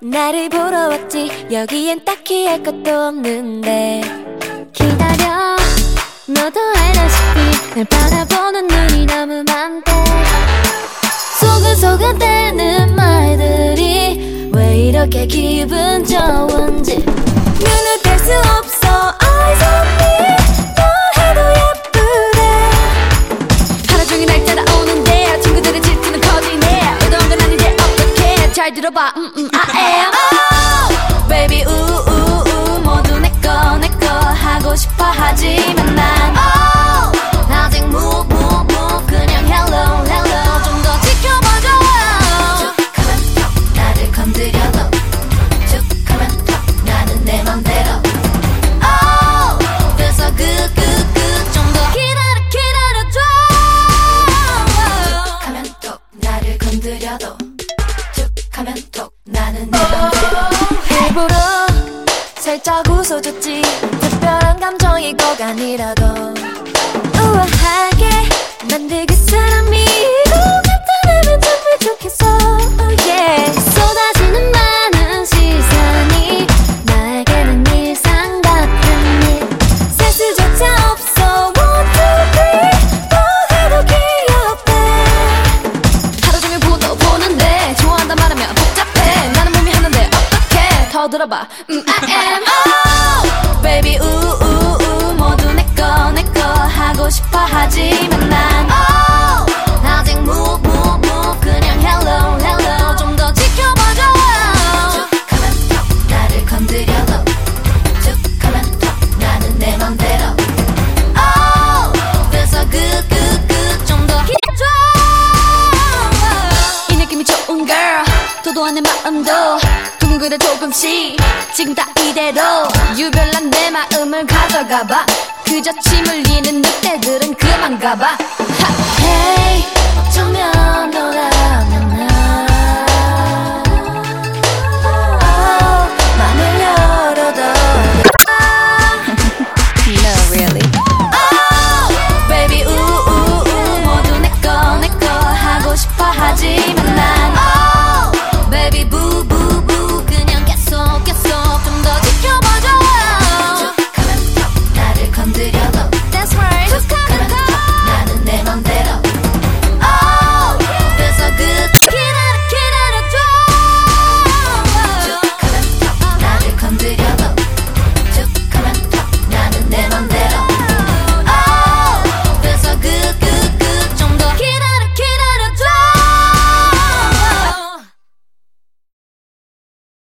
나를 보러 왔지. 여기엔 딱히 할 것도 없는데. 기다려. 너도 알다시피 날 바라보는 눈이 너무 많대. 소근소근 대는 말들이 왜 이렇게 기분 좋은 잘 들어봐. 음, 음, I am oh, baby 우우우 모두 내꺼 내꺼 하고 싶어 하지만 난 웃어줬지 특별한 감정이 꼭 아니라도 우아하게 만들그 사람이 나타나면 정말 좋겠어. Oh yeah. 쏟아지는 많은 시선이 나에게는 일상 같은 일. 센스조차 없어. one two three 너 해도 귀엽대. 하루 종일 보는데 좋아한다 말하면 복잡해. 나는 몸이 하는데 어떡해. 더 들어봐. 음, I am. Oh baby 우우우 모두 내꺼 내꺼 하고 싶어 하지만 난 oh 아직 move move move 그냥 hello hello. 좀 더 지켜봐줘 쭉 하면 턱 나를 건드려도 쭉 하면 턱 나는 내 맘대로. Oh 그래서 그그그좀더 기다려줘. 이 느낌이 좋은 girl. 도도한 내 마음도 둥그레 조금씩. 지금 다 이대로. 유별난 내 마음을 가져가봐. 그저 침 흘리는 늑대들은 그만 가봐. 하, hey 어쩌면 너라